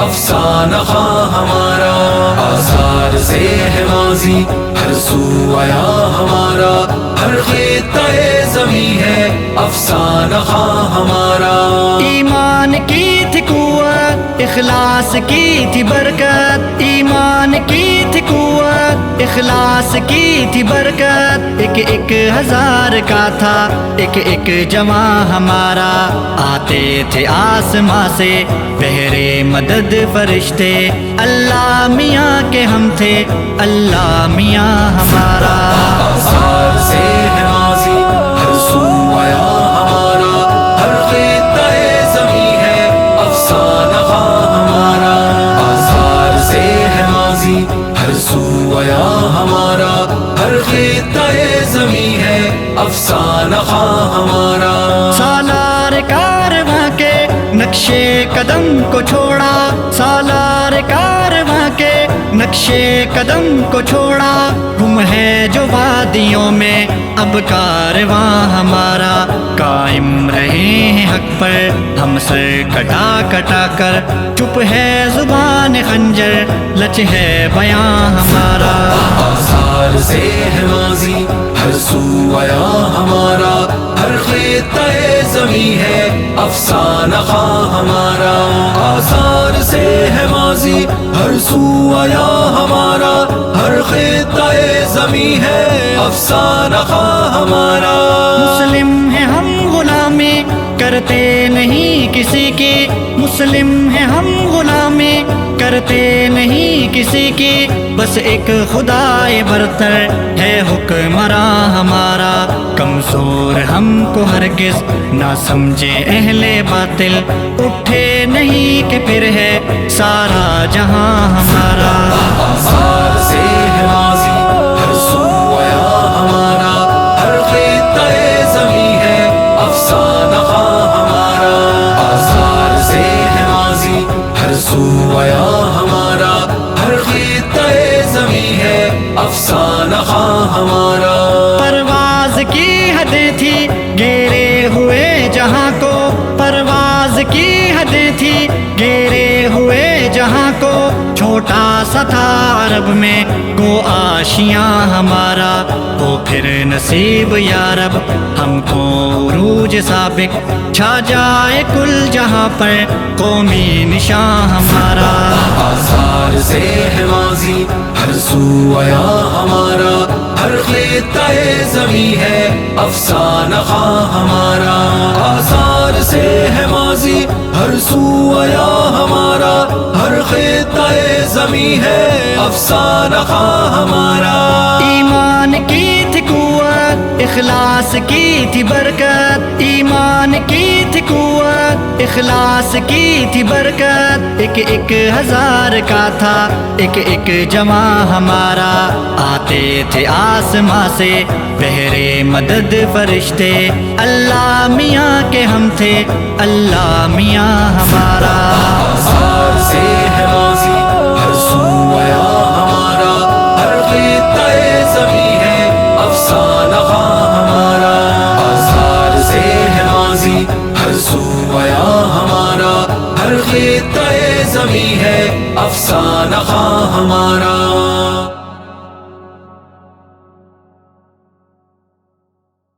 افسانہ خواہ ہمارا آثار سے ہے ماضی، ہر سو آیا ہمارا، ہر خطہ زمین ہے، افسانہ خواہ ہمارا۔ ایمان اخلاص کی تھی برکت، ایمان کی تھی قوت۔ اخلاص کی تھی برکت، ایک ایک ہزار کا تھا۔ ایک ایک جمع ہمارا۔ آتے تھے آسماں سے بہرے مدد فرشتے۔ اللہ میاں کے ہم تھے، اللہ میاں ہمارا۔ ہمارا۔ سالار کارواں کے نقشے قدم کو چھوڑا۔ سالار کارواں کے نقشے قدم کو چھوڑا۔ گم ہے جو وادیوں میں اب کارواں ہمارا۔ قائم رہے ہیں حق پر ہم سر کٹا کٹا کر۔ چپ ہے زبان خنجر لچ ہے بیاں ہمارا۔ آثار سے ہے ماضی ہر سو آیا ہمارا، ہر خطہ زمین ہے، افسانہ خواہ ہمارا۔ آثار سے ہے ماضی، ہر سو آیا ہمارا۔ ہر خطہ زمین ہے، افسانہ خواہ ہمارا۔ مسلم ہیں ہم غلامی کرتے نہیں کسی کے مسلم ہیں ہم غلام کرتے نہیں کسی کی بس ایک خدا برتر ہے حکمراں ہمارا۔ کمزور ہم کو ہرگز نہ سمجھے اہل باطل۔ اٹھے نہیں کہ پھر ہے سارا جہاں ہمارا۔ آیا ہمارا، ہر خطہ زمین ہے، افسانہ خواہ ہمارا۔ پرواز کی حدیں تھی گیرے ہوئے جہاں کو۔ پرواز کی حدیں تھی گیرے ہوئے جہاں کو۔ چھوٹا سا تھا عرب میں، گو آشیاں ہمارا۔ وہ پھر نصیب یا رب، ہم کو عروج سابق چھا جائے کل جہاں پر قومی نشاں ہمارا۔ آثار سے ہے ماضی ہر سو آیا ہمارا۔ ہر خطہ زمین ہے، افسانہ خواہ ہمارا۔ آثار سے ہے ماضی ہر سو آیا ہمارا۔ ہر خطہ زمین ہے، افسانہ خواہ ہمارا۔ اخلاص کی تھی برکت، ایمان کی تھی قوت۔ اخلاص کی تھی برکت، ایک ایک ہزار کا تھا۔ ایک ایک جمع ہمارا۔ آتے تھے آسماں سے بہرے مدد فرشتے۔ اللہ میاں کے ہم تھے، اللہ میاں ہمارا۔ ہی ہے افسانہ خواہ ہمارا۔